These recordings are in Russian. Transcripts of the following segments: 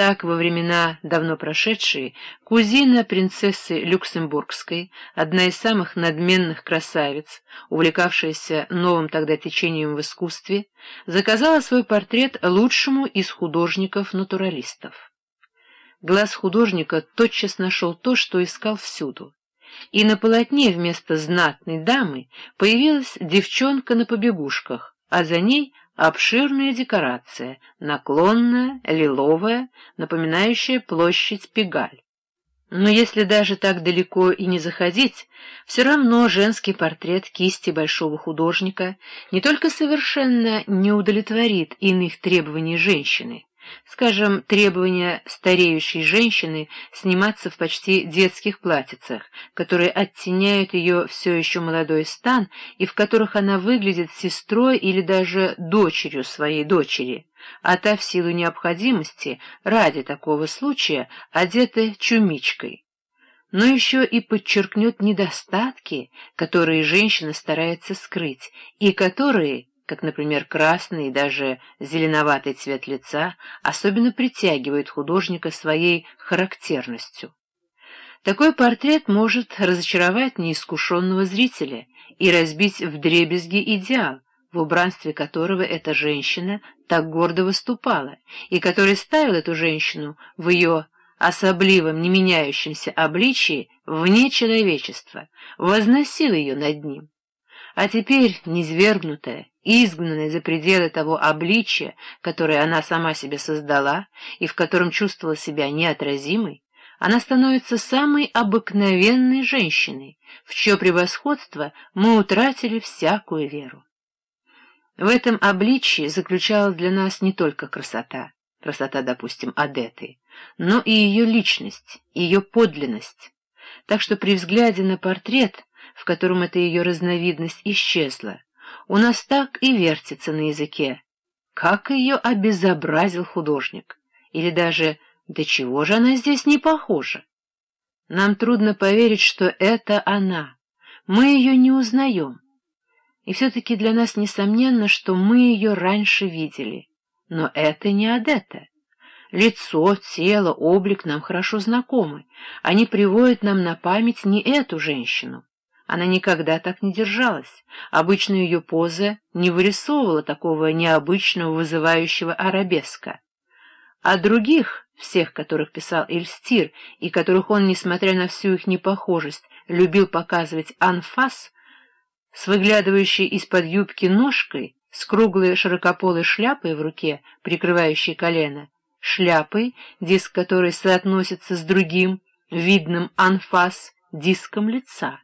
Так, во времена давно прошедшие, кузина принцессы Люксембургской, одна из самых надменных красавиц, увлекавшаяся новым тогда течением в искусстве, заказала свой портрет лучшему из художников-натуралистов. Глаз художника тотчас нашел то, что искал всюду, и на полотне вместо знатной дамы появилась девчонка на побегушках, а за ней обширная декорация, наклонная, лиловая, напоминающая площадь Пегаль. Но если даже так далеко и не заходить, все равно женский портрет кисти большого художника не только совершенно не удовлетворит иных требований женщины, Скажем, требования стареющей женщины сниматься в почти детских платьицах, которые оттеняют ее все еще молодой стан и в которых она выглядит сестрой или даже дочерью своей дочери, а та в силу необходимости, ради такого случая, одета чумичкой. Но еще и подчеркнет недостатки, которые женщина старается скрыть, и которые, как, например, красный и даже зеленоватый цвет лица, особенно притягивает художника своей характерностью. Такой портрет может разочаровать неискушенного зрителя и разбить вдребезги идеал, в убранстве которого эта женщина так гордо выступала, и который ставил эту женщину в ее особливом, не меняющемся обличии вне человечества, возносил ее над ним. А теперь, низвергнутая, изгнанная за пределы того обличия, которое она сама себе создала и в котором чувствовала себя неотразимой, она становится самой обыкновенной женщиной, в чье превосходство мы утратили всякую веру. В этом обличии заключалась для нас не только красота, красота, допустим, Адеты, но и ее личность, ее подлинность. Так что при взгляде на портрет, в котором эта ее разновидность исчезла, у нас так и вертится на языке. Как ее обезобразил художник! Или даже «до чего же она здесь не похожа?» Нам трудно поверить, что это она. Мы ее не узнаем. И все-таки для нас несомненно, что мы ее раньше видели. Но это не Адетта. Лицо, тело, облик нам хорошо знакомы. Они приводят нам на память не эту женщину. Она никогда так не держалась. Обычно ее поза не вырисовывала такого необычного вызывающего арабеска. А других, всех, которых писал Эльстир, и которых он, несмотря на всю их непохожесть, любил показывать анфас, с выглядывающей из-под юбки ножкой, с круглой широкополой шляпой в руке, прикрывающей колено, шляпой, диск которой соотносится с другим, видным анфас, диском лица.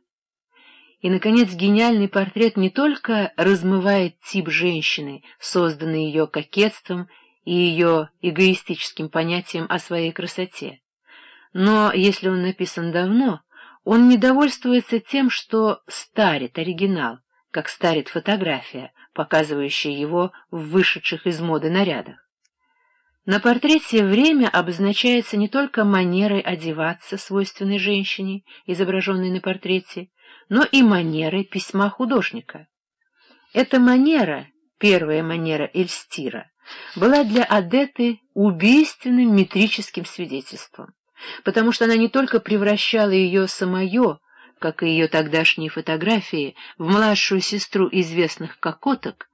И, наконец, гениальный портрет не только размывает тип женщины, созданный ее кокетством и ее эгоистическим понятием о своей красоте, но, если он написан давно, он не довольствуется тем, что старит оригинал, как старит фотография, показывающая его в вышедших из моды нарядах. На портрете время обозначается не только манерой одеваться, свойственной женщине, изображенной на портрете, но и манерой письма художника. Эта манера, первая манера Эльстира, была для Адеты убийственным метрическим свидетельством, потому что она не только превращала ее самое, как и ее тогдашние фотографии, в младшую сестру известных кокоток,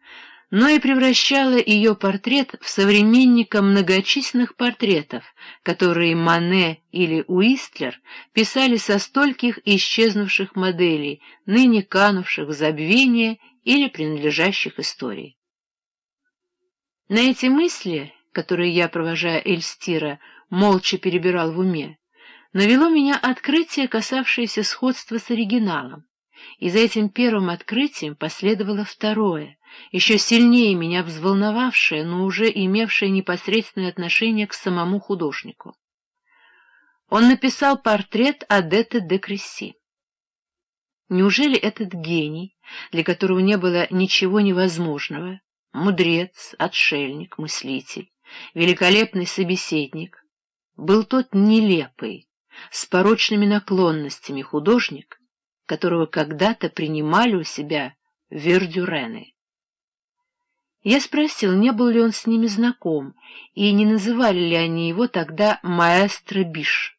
но и превращала ее портрет в современника многочисленных портретов, которые Мане или Уистлер писали со стольких исчезнувших моделей, ныне канувших в забвение или принадлежащих истории. На эти мысли, которые я, провожая Эльстира, молча перебирал в уме, навело меня открытие, касавшееся сходства с оригиналом, и за этим первым открытием последовало второе — еще сильнее меня взволновавшее, но уже имевшее непосредственное отношение к самому художнику. Он написал портрет Адетты де Кресси. Неужели этот гений, для которого не было ничего невозможного, мудрец, отшельник, мыслитель, великолепный собеседник, был тот нелепый, с порочными наклонностями художник, которого когда-то принимали у себя вердюрены? Я спросил, не был ли он с ними знаком, и не называли ли они его тогда «маэстро Биш».